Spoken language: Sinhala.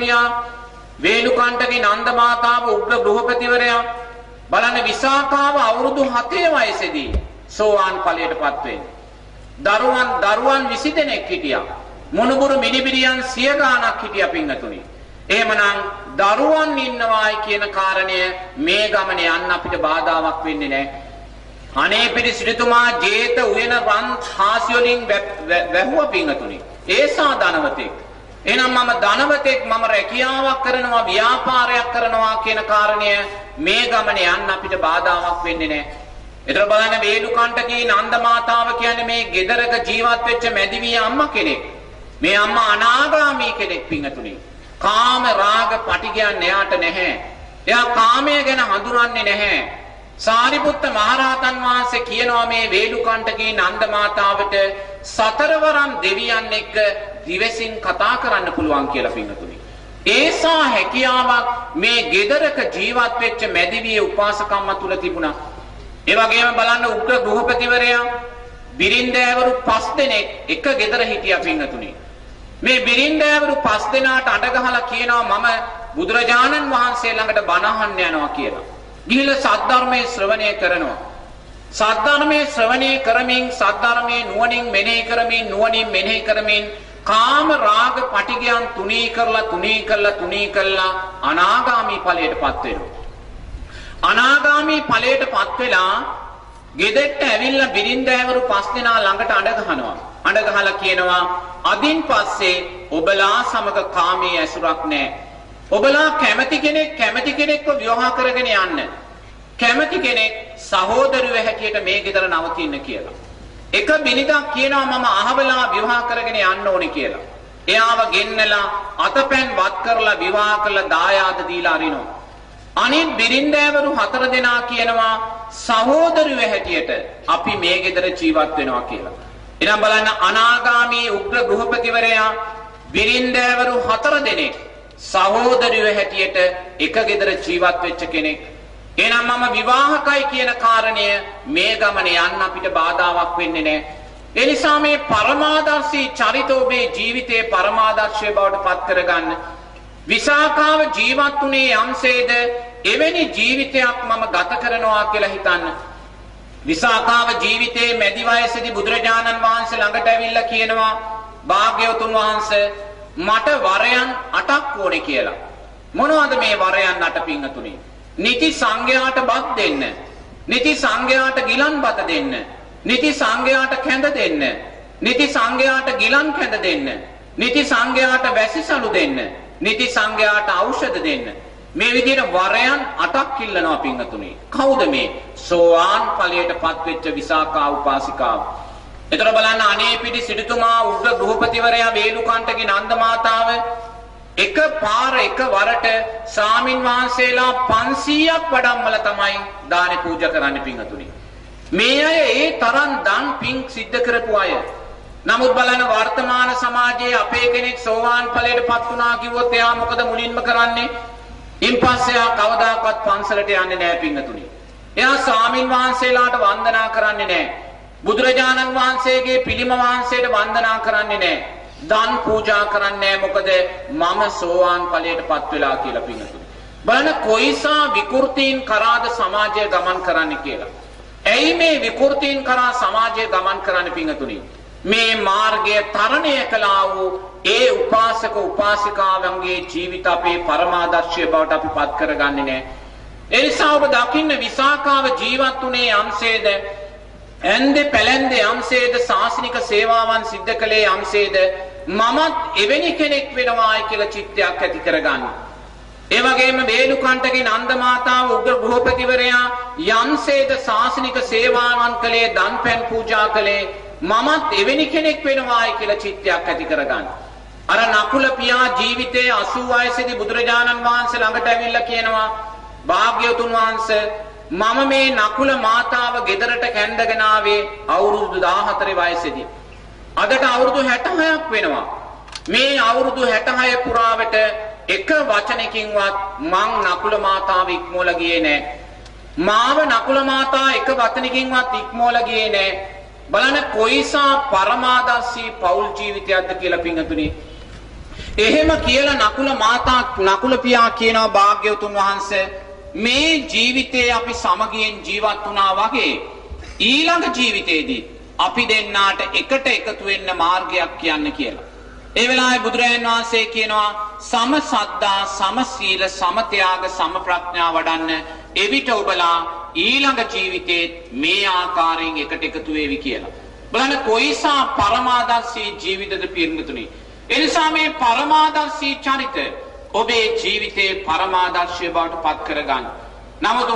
පියා වේලුකණ්ඨගේ නන්ද මාතාව උග්‍ර ගෘහපතිවරයා බලන්න විසාකාව අවුරුදු 7 වයසේදී සෝවාන් ඵලයටපත් වෙන්නේ. දරුවන් දරුවන් 20 දෙනෙක් හිටියා. මොනුබුරු මිනිබිරියන් සිය ගාණක් හිටියා පින්නතුනි. එහෙමනම් දරුවන් ඉන්නවායි කියන කාරණය මේ ගමනේ යන්න අපිට බාධාවක් වෙන්නේ නැහැ. අනේ පිරි සිටුතුමා ජේත උයන රන් හාසි වලින් වැහුව පින්නතුනි. ඒසා ධනවතෙක්. එහෙනම් මම ධනවතෙක් මම රැකියාවක් කරනවා ව්‍යාපාරයක් කරනවා කියන කාරණය මේ ගමනේ යන්න අපිට බාධාවක් වෙන්නේ නැහැ. ඒතර බලන්න වේලුකණ්ඨකී නන්ද මාතාව කියන්නේ මේ ගෙදරක ජීවත් වෙච්ච මැදිවිය අම්මා කෙනෙක්. මේ අම්මා අනාගාමී කෙනෙක් පින්නතුනි. කාම රාග පටිගයන් එයාට නැහැ. එයා කාමය ගැන හඳුනන්නේ නැහැ. සාරිපුත්ත මහරහතන් වහන්සේ කියනවා මේ වේලුකණ්ඨකී නන්ද මාතාවට සතරවරම් දෙවියන් එක්ක දිවසින් කතා කරන්න පුළුවන් කියලා පින්නතුනි. ඒසා හැකියාවක් මේ ගෙදරක ජීවත් වෙච්ච මැදිවිය උපාසකම්ම තුල තිබුණා. ඒ වගේම බලන්න උග්‍ර ගෘහපතිවරයා බිරින්දෑවරු පස් දෙනෙක් එක ගෙදර හිටියා පින්නතුනි. මේ බිරින්දෑවරු පස් දෙනාට අඬ ගහලා කියනවා මම බුදුරජාණන් වහන්සේ ළඟට බණ අහන්න යනවා කියලා. ගිහිල්ලා සද්ධර්මයේ ශ්‍රවණය කරනවා. සද්ධර්මයේ ශ්‍රවණය කරමින් සද්ධර්මයේ නුවණින් මෙනෙහි කරමින් නුවණින් මෙනෙහි කරමින් කාම රාග පටිගයන් තුනී කරලා තුනී කරලා තුනී කරලා අනාගාමී ඵලයටපත් වෙනවා. අනාගාමී ඵලයටපත් වෙලා ගෙදෙට්ට ඇවිල්ලා බිරින්දෑවරු පස් දෙනා ළඟට අඬ ගහනවා. අඬ ගහලා කියනවා අදින් පස්සේ ඔබලා සමග කාමයේ ඇසුරක් නැහැ. ඔබලා කැමති කෙනෙක් කැමති කෙනෙක්ව විවාහ කරගෙන යන්න. කැමති කෙනෙක් සහෝදරයෝ හැටියට මේ ගෙදර නවතින්න කියලා. එක බිනිදක් කියනවා මම අහවලා විවාහ කරගෙන යන්න ඕනේ කියලා. එයාව ගෙන්නලා අතපැන් වත් කරලා විවාහ කරලා දායාද දීලා අරිනවා. අනිත් බිරින්දෑවරු හතර දෙනා කියනවා සහෝදරයෝ හැටියට අපි මේ ගෙදර ජීවත් වෙනවා කියලා. එනම් බලන්න අනාගාමී උග්‍ර ගෘහපතිවරයා බිරින්දෑවරු හතර දෙනෙක් සහෝදරයෝ හැටියට එක ගෙදර ජීවත් වෙච්ච කෙනෙක්. එහෙනම් මම විවාහකයි කියන කාරණය මේ ගමනේ යන්න අපිට බාධාවක් වෙන්නේ නැහැ. ඒ නිසා මේ පරමාදර්ශී චරිත ඔබේ ජීවිතයේ පරමාදර්ශය බවට පත් කරගන්න. විසාකාව ජීවත් වුණේ යම්සේද එවැනි ජීවිතයක් මම ගත කරනවා කියලා හිතන්න. විසාකාව ජීවිතයේ මැදි වයසේදී බුදුරජාණන් වහන්සේ ළඟට ඇවිල්ලා කියනවා භාග්‍යවතුන් වහන්සේ මට වරයන් 8ක් ඕනේ කියලා. මොනවද මේ වරයන් 8 පිංගතුනේ? නිති සංඝයාට බත් දෙන්න. නිති සංඝයාට ගිලන් බත දෙන්න. නිති සංඝයාට කැඳ දෙන්න. නිති සංඝයාට ගිලන් කැඳ දෙන්න. නිති සංඝයාට වැසිසලු දෙන්න. නිති සංඝයාට ඖෂධ දෙන්න. මේ විදිහට වරයන් 8ක් ඉල්ලනවා පිංගතුනේ. කවුද මේ? සෝවාන් ඵලයටපත් වෙච්ච විසාකා උපාසිකාව. එතන බලන්න අනේ පිටි සිටුතුමා උග්‍ර ගෘහපතිවරයා වේලුකාන්තගේ නන්ද මාතාව එක පාර එක වරට සාමින් වහන්සේලා 500ක් වඩම්මල තමයි දානේ පූජා කරන්න පිංගතුනි. මේ අය ඒ තරම් දන් පිං සිද්ධ කරපු අය. නමුත් බලන්න වර්තමාන සමාජයේ අපේ කෙනෙක් සෝවාන් ඵලයටපත් වුණා කිව්වොත් එයා මොකද මුලින්ම කරන්නේ? ඉන්පස්සේ ආ කවදාකවත් පන්සලට යන්නේ නැහැ පිංගතුනි. එයා ස්වාමින් වහන්සේලාට වන්දනා කරන්නේ නැහැ. බුදුරජාණන් වහන්සේගේ පිළිම වහන්සේට වන්දනා කරන්නේ නැහැ. දන් පූජා කරන්නේ මොකද මම සෝවාන් ඵලයටපත් වෙලා කියලා පිංගතුනි. බලන්න කොයිසා විකෘතීන් කරාද සමාජය ගමන් කරන්න කියලා. ඇයි මේ විකෘතීන් කරා සමාජය ගමන් කරන්න පිංගතුනි? මේ මාර්ගය තරණය කළා වූ ඒ උපාසක උපාසිකාවන්ගේ ජීවිත අපේ පරමාදර්ශය බවට අපි පත් කරගන්නේ නැහැ. ඒ නිසා ඔබ දකින්න විසාකාව ජීවත් වුණේ යම්සේද ඇන්දේ පැලැන්දේ යම්සේද සාසනික සේවාවන් සිද්ධ කළේ යම්සේද මමත් එවැනි කෙනෙක් වෙනවායි කියලා චිත්තයක් ඇති කරගන්න. ඒ වගේම වේලුකණ්ඨගේ නන්ද මාතාව උග්‍ර ගෘහපතිවරයා යම්සේද සාසනික සේවාවන් කළේ දන්පැන් පූජා කළේ මමත් එවැනි කෙනෙක් වෙනවායි කියලා චිත්තයක් ඇති කරගන්න. අර නකුල පියා ජීවිතයේ 80 වයසේදී බුදුරජාණන් වහන්සේ ළඟට ඇවිල්ලා කියනවා භාග්‍යවතුන් වහන්සේ මම මේ නකුල මාතාව ගෙදරට කැඳගෙන ආවේ අවුරුදු 14 වයසේදී. අදට අවුරුදු 66ක් වෙනවා. මේ අවුරුදු 66 පුරාවට එක වචනකින්වත් මං නකුල මාතාව ඉක්මෝල ගියේ නෑ. මාව නකුල මාතා එක වචනකින්වත් ඉක්මෝල ගියේ නෑ. බලන්න කොයිසා පරමාදර්ශී පෞල් ජීවිතයක්ද කියලා පිංගතුනි එහෙම කියලා නකුල මාතා නකුල පියා කියනවා භාග්‍යවතුන් වහන්සේ මේ ජීවිතේ අපි සමගියෙන් ජීවත් වුණා වගේ ඊළඟ ජීවිතේදී අපි දෙන්නාට එකට එකතු වෙන්න මාර්ගයක් කියන්න කියලා. ඒ වෙලාවේ බුදුරජාණන් වහන්සේ කියනවා සම සද්දා සම සීල සම ත්‍යාග සම ප්‍රඥා වඩන්න එවිට ඔබලා ඊළඟ ජීවිතේ මේ ආකාරයෙන් එකට එකතු වේවි කියලා. බලන්න කොයිසා පරමාදර්ශී ජීවිතද පිරිනතුනි. එනිසා මේ පරමාදර්ශී චරිත ඔබේ ජීවිතේ පරමාදර්ශය බවට පත් කරගන්න. නමුත්